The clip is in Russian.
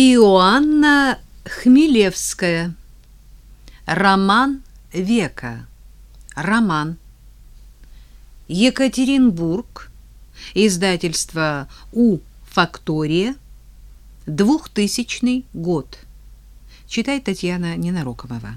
Иоанна Хмелевская. Роман века. Роман. Екатеринбург. Издательство У. Фактория. 2000 год. Читает Татьяна Ненарокомова.